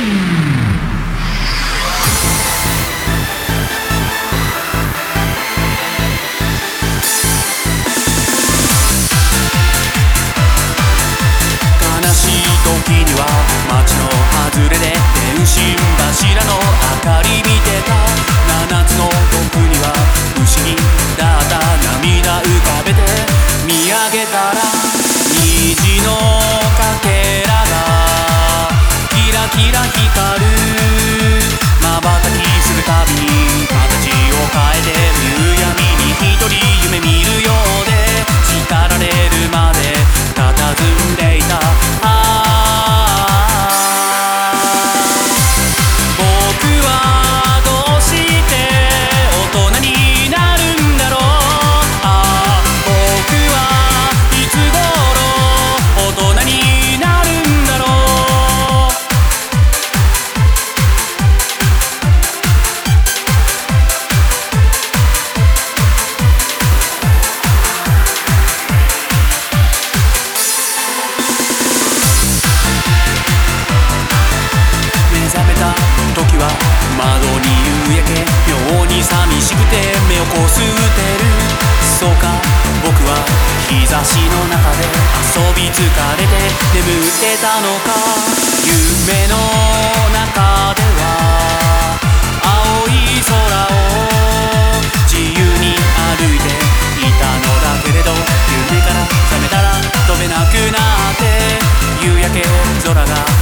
Bye. 窓に夕焼け妙に寂しくて目をこすってるそうか僕は日差しの中で遊び疲れて眠ってたのか夢の中では青い空を自由に歩いていたのだけれど夢から覚めたら飛べなくなって夕焼け空が